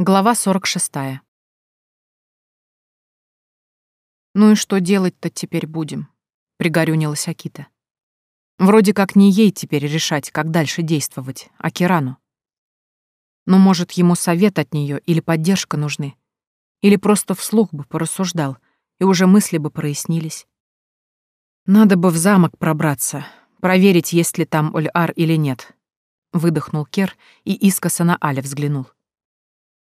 Глава 46. «Ну и что делать-то теперь будем?» — пригорюнилась Акита. «Вроде как не ей теперь решать, как дальше действовать, а Кирану. Но, может, ему совет от нее или поддержка нужны? Или просто вслух бы порассуждал, и уже мысли бы прояснились? Надо бы в замок пробраться, проверить, есть ли там Оль-Ар или нет», — выдохнул Кер и искоса на Аля взглянул.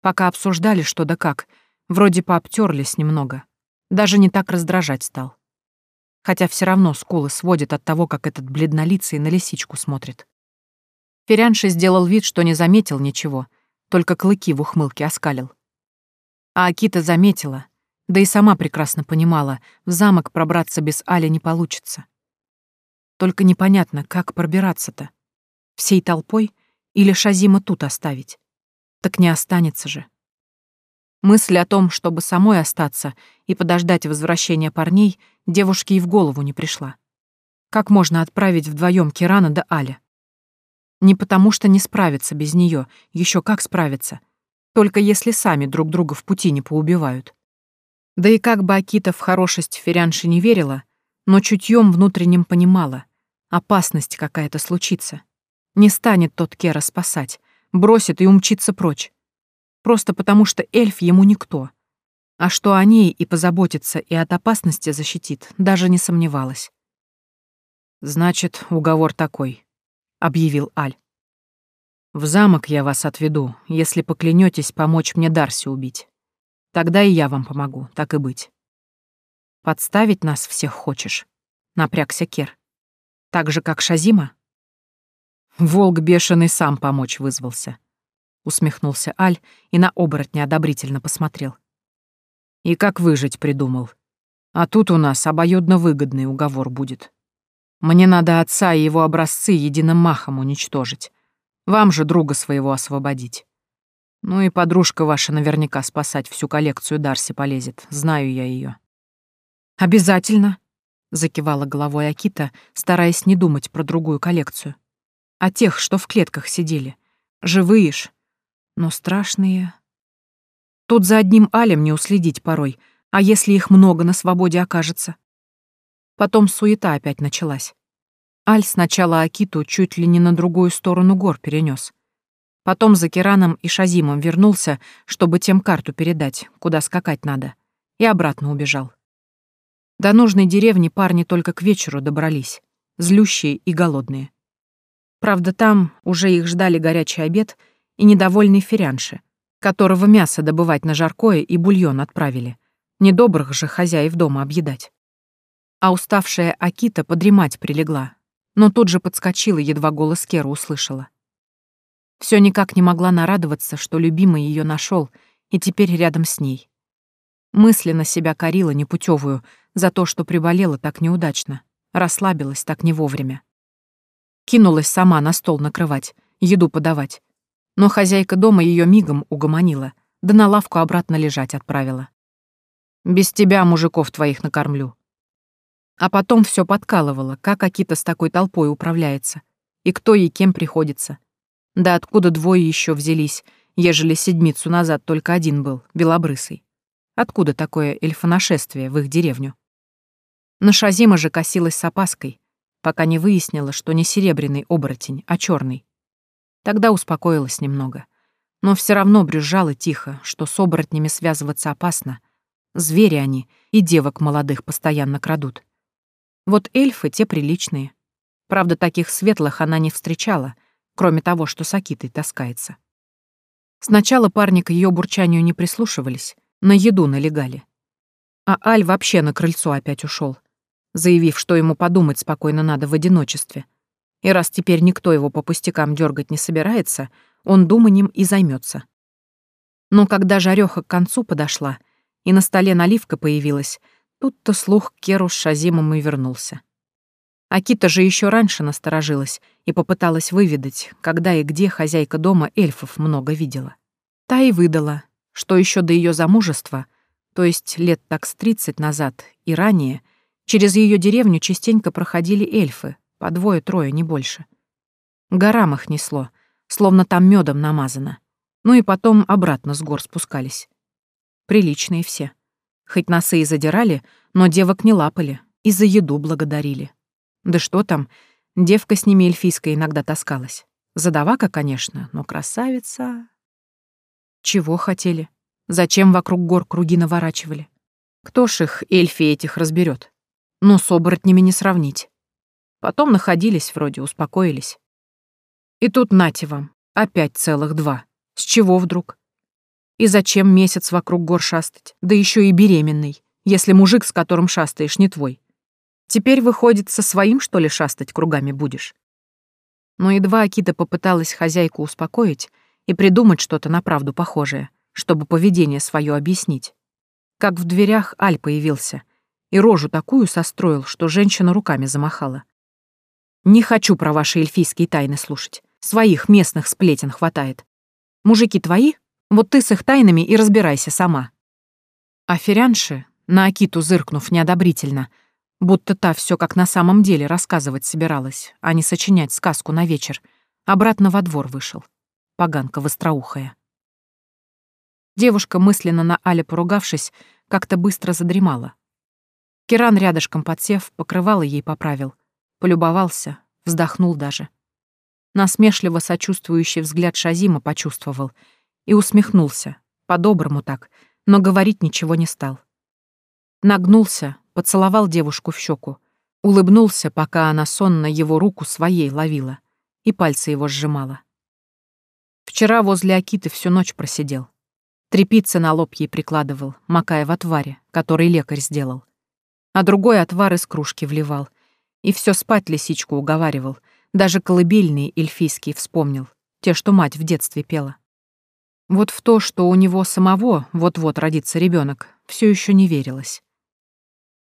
Пока обсуждали что да как, вроде пообтерлись немного. Даже не так раздражать стал. Хотя все равно скулы сводит от того, как этот бледнолицый на лисичку смотрит. Ферянши сделал вид, что не заметил ничего, только клыки в ухмылке оскалил. А Акита заметила, да и сама прекрасно понимала, в замок пробраться без Али не получится. Только непонятно, как пробираться-то. Всей толпой или Шазима тут оставить? Так не останется же. Мысль о том, чтобы самой остаться и подождать возвращения парней, девушке и в голову не пришла. Как можно отправить вдвоем Кирана да Аля? Не потому что не справиться без нее, еще как справиться. Только если сами друг друга в пути не поубивают. Да и как бы Акита в хорошесть Ферянши не верила, но чутьем внутренним понимала, опасность какая-то случится. Не станет тот Кера спасать, бросит и умчится прочь. Просто потому, что эльф ему никто. А что о ней и позаботится, и от опасности защитит, даже не сомневалась. «Значит, уговор такой», — объявил Аль. «В замок я вас отведу, если поклянетесь помочь мне Дарси убить. Тогда и я вам помогу, так и быть». «Подставить нас всех хочешь?» — напрягся Кер. «Так же, как Шазима?» Волк бешеный сам помочь вызвался. Усмехнулся Аль и на оборотня одобрительно посмотрел. И как выжить придумал. А тут у нас обоюдно выгодный уговор будет. Мне надо отца и его образцы единым махом уничтожить. Вам же друга своего освободить. Ну и подружка ваша наверняка спасать всю коллекцию Дарси полезет, знаю я ее. «Обязательно», — закивала головой Акита, стараясь не думать про другую коллекцию а тех, что в клетках сидели. Живые ж, но страшные. Тут за одним алем не уследить порой, а если их много на свободе окажется? Потом суета опять началась. Аль сначала Акиту чуть ли не на другую сторону гор перенес. Потом за Кираном и Шазимом вернулся, чтобы тем карту передать, куда скакать надо, и обратно убежал. До нужной деревни парни только к вечеру добрались, злющие и голодные. Правда, там уже их ждали горячий обед и недовольный ферянши, которого мясо добывать на жаркое и бульон отправили. Недобрых же хозяев дома объедать. А уставшая Акита подремать прилегла, но тут же подскочила, едва голос Керу услышала. Все никак не могла нарадоваться, что любимый ее нашел и теперь рядом с ней. Мысленно себя корила непутевую за то, что приболела так неудачно, расслабилась так не вовремя. Кинулась сама на стол накрывать, еду подавать. Но хозяйка дома ее мигом угомонила, да на лавку обратно лежать отправила. «Без тебя мужиков твоих накормлю». А потом все подкалывала, как Акита с такой толпой управляется, и кто ей кем приходится. Да откуда двое еще взялись, ежели седмицу назад только один был, белобрысый. Откуда такое эльфонашествие в их деревню? На Шазима же косилась с опаской, пока не выяснила, что не серебряный оборотень, а черный. Тогда успокоилась немного. Но все равно брюзжала тихо, что с оборотнями связываться опасно. Звери они, и девок молодых постоянно крадут. Вот эльфы те приличные. Правда, таких светлых она не встречала, кроме того, что с Акитой таскается. Сначала парни к ее бурчанию не прислушивались, на еду налегали. А Аль вообще на крыльцо опять ушел, заявив, что ему подумать спокойно надо в одиночестве. И раз теперь никто его по пустякам дергать не собирается, он думанием и займется. Но когда жареха к концу подошла, и на столе наливка появилась, тут-то слух Керу с Шазимом и вернулся. Акита же еще раньше насторожилась и попыталась выведать, когда и где хозяйка дома эльфов много видела. Та и выдала, что еще до ее замужества, то есть лет так с тридцать назад и ранее, Через ее деревню частенько проходили эльфы, по двое-трое, не больше. Горам их несло, словно там медом намазано. Ну и потом обратно с гор спускались. Приличные все. Хоть носы и задирали, но девок не лапали и за еду благодарили. Да что там, девка с ними эльфийская иногда таскалась. Задавака, конечно, но красавица... Чего хотели? Зачем вокруг гор круги наворачивали? Кто ж их, эльфи этих, разберет? Ну, с оборотнями не сравнить. Потом находились вроде, успокоились. И тут нате вам, опять целых два. С чего вдруг? И зачем месяц вокруг гор шастать, да еще и беременный, если мужик, с которым шастаешь, не твой? Теперь, выходит, со своим, что ли, шастать кругами будешь? Но едва Акита попыталась хозяйку успокоить и придумать что-то на правду похожее, чтобы поведение свое объяснить. Как в дверях Аль появился и рожу такую состроил, что женщина руками замахала. «Не хочу про ваши эльфийские тайны слушать. Своих местных сплетен хватает. Мужики твои? Вот ты с их тайнами и разбирайся сама». А ферянши, на Акиту зыркнув неодобрительно, будто та все как на самом деле рассказывать собиралась, а не сочинять сказку на вечер, обратно во двор вышел. Поганка востроухая. Девушка, мысленно на Але поругавшись, как-то быстро задремала. Киран рядышком подсев, покрывало ей поправил, полюбовался, вздохнул даже. Насмешливо сочувствующий взгляд Шазима почувствовал и усмехнулся, по-доброму так, но говорить ничего не стал. Нагнулся, поцеловал девушку в щеку, улыбнулся, пока она сонно его руку своей ловила и пальцы его сжимала. Вчера возле Акиты всю ночь просидел. Трепица на лоб ей прикладывал, макая в отваре, который лекарь сделал. А другой отвар из кружки вливал. И все спать лисичку уговаривал. Даже колыбельные эльфийские вспомнил, те, что мать в детстве пела. Вот в то, что у него самого вот-вот родится ребенок, все еще не верилось.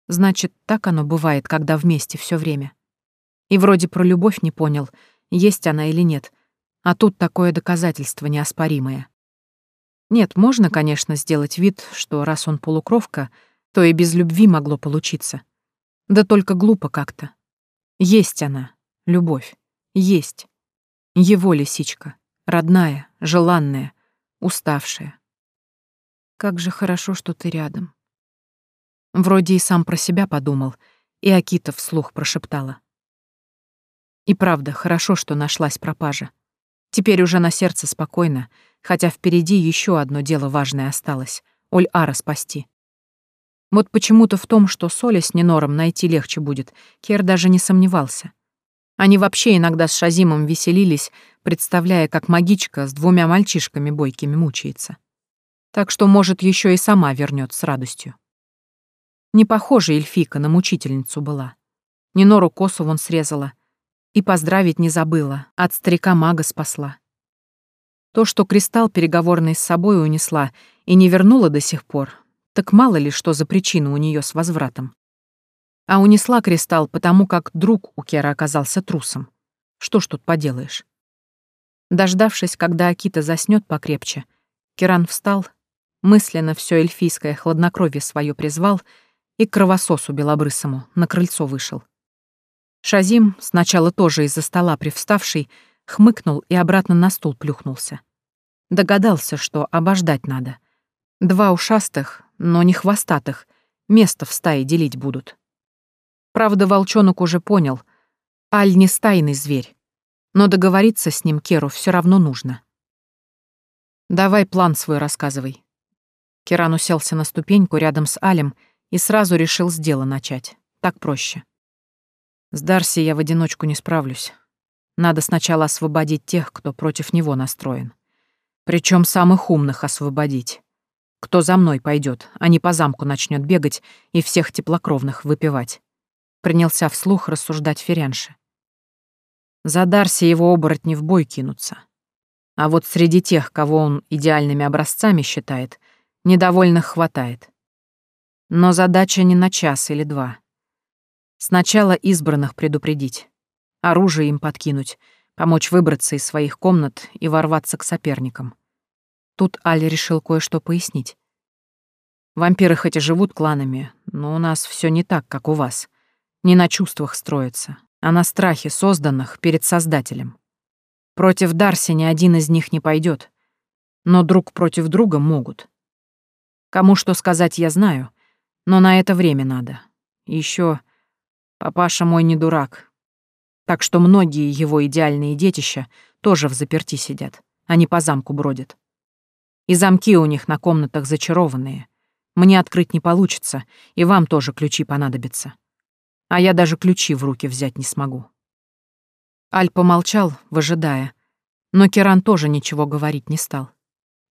Значит, так оно бывает, когда вместе все время. И вроде про любовь не понял, есть она или нет, а тут такое доказательство неоспоримое. Нет, можно, конечно, сделать вид, что раз он полукровка, то и без любви могло получиться. Да только глупо как-то. Есть она, любовь. Есть. Его лисичка. Родная, желанная, уставшая. Как же хорошо, что ты рядом. Вроде и сам про себя подумал, и Акита вслух прошептала. И правда, хорошо, что нашлась пропажа. Теперь уже на сердце спокойно, хотя впереди еще одно дело важное осталось — Оль-Ара спасти. Вот почему-то в том, что Соля с Ненором найти легче будет, Кер даже не сомневался. Они вообще иногда с Шазимом веселились, представляя, как магичка с двумя мальчишками бойкими мучается. Так что, может, еще и сама вернет с радостью. Не похожа эльфика на мучительницу была. Ненору косу вон срезала. И поздравить не забыла, от старика-мага спасла. То, что кристалл переговорный с собой унесла и не вернула до сих пор, так мало ли что за причина у нее с возвратом. А унесла кристалл потому, как друг у Кера оказался трусом. Что ж тут поделаешь? Дождавшись, когда Акита заснет покрепче, Керан встал, мысленно все эльфийское хладнокровие свое призвал и к кровососу белобрысому на крыльцо вышел. Шазим, сначала тоже из-за стола привставший, хмыкнул и обратно на стул плюхнулся. Догадался, что обождать надо. Два ушастых, но не хвостатых, место в стае делить будут. Правда, волчонок уже понял. Аль не стайный зверь. Но договориться с ним Керу все равно нужно. «Давай план свой рассказывай». Керан уселся на ступеньку рядом с Алем и сразу решил с дела начать. Так проще. С Дарси я в одиночку не справлюсь. Надо сначала освободить тех, кто против него настроен. Причем самых умных освободить. Кто за мной пойдет, а не по замку начнет бегать и всех теплокровных выпивать. Принялся вслух рассуждать Ференши. За Дарси его оборотни в бой кинутся. А вот среди тех, кого он идеальными образцами считает, недовольных хватает. Но задача не на час или два. Сначала избранных предупредить, оружие им подкинуть — помочь выбраться из своих комнат и ворваться к соперникам. Тут Аль решил кое-что пояснить. Вампиры хоть и живут кланами, но у нас все не так, как у вас. Не на чувствах строится, а на страхе, созданных перед Создателем. Против Дарси ни один из них не пойдет. Но друг против друга могут. Кому что сказать, я знаю, но на это время надо. Еще папаша мой не дурак. Так что многие его идеальные детища тоже в заперти сидят, они по замку бродят. И замки у них на комнатах зачарованные. Мне открыть не получится, и вам тоже ключи понадобятся. А я даже ключи в руки взять не смогу. Аль помолчал, выжидая, но Керан тоже ничего говорить не стал.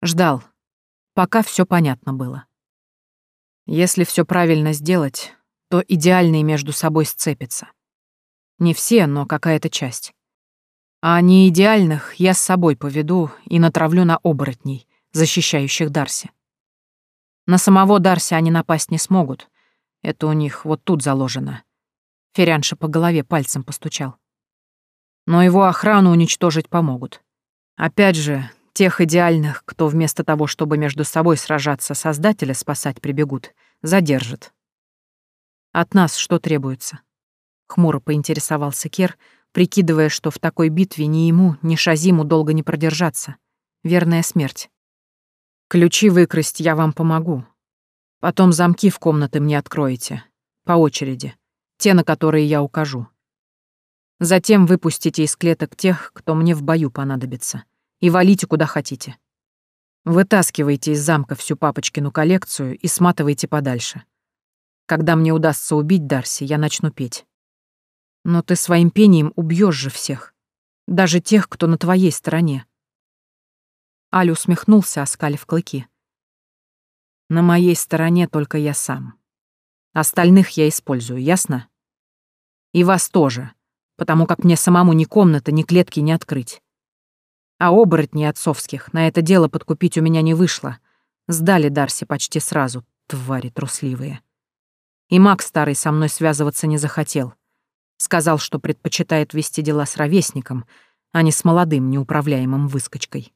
Ждал, пока все понятно было. Если все правильно сделать, то идеальные между собой сцепятся. Не все, но какая-то часть. А не идеальных я с собой поведу и натравлю на оборотней, защищающих Дарси. На самого Дарси они напасть не смогут. Это у них вот тут заложено. Ферянша по голове пальцем постучал. Но его охрану уничтожить помогут. Опять же, тех идеальных, кто вместо того, чтобы между собой сражаться, Создателя спасать прибегут, задержат. От нас что требуется? Хмуро поинтересовался Кер, прикидывая, что в такой битве ни ему, ни Шазиму долго не продержаться. Верная смерть. Ключи выкрасть я вам помогу. Потом замки в комнаты мне откроете. По очереди. Те, на которые я укажу. Затем выпустите из клеток тех, кто мне в бою понадобится. И валите куда хотите. Вытаскивайте из замка всю папочкину коллекцию и сматывайте подальше. Когда мне удастся убить Дарси, я начну петь. Но ты своим пением убьешь же всех. Даже тех, кто на твоей стороне. Аль усмехнулся, оскалив клыки. На моей стороне только я сам. Остальных я использую, ясно? И вас тоже, потому как мне самому ни комната, ни клетки не открыть. А оборотней отцовских на это дело подкупить у меня не вышло. Сдали Дарси почти сразу, твари трусливые. И маг старый со мной связываться не захотел. Сказал, что предпочитает вести дела с ровесником, а не с молодым неуправляемым выскочкой.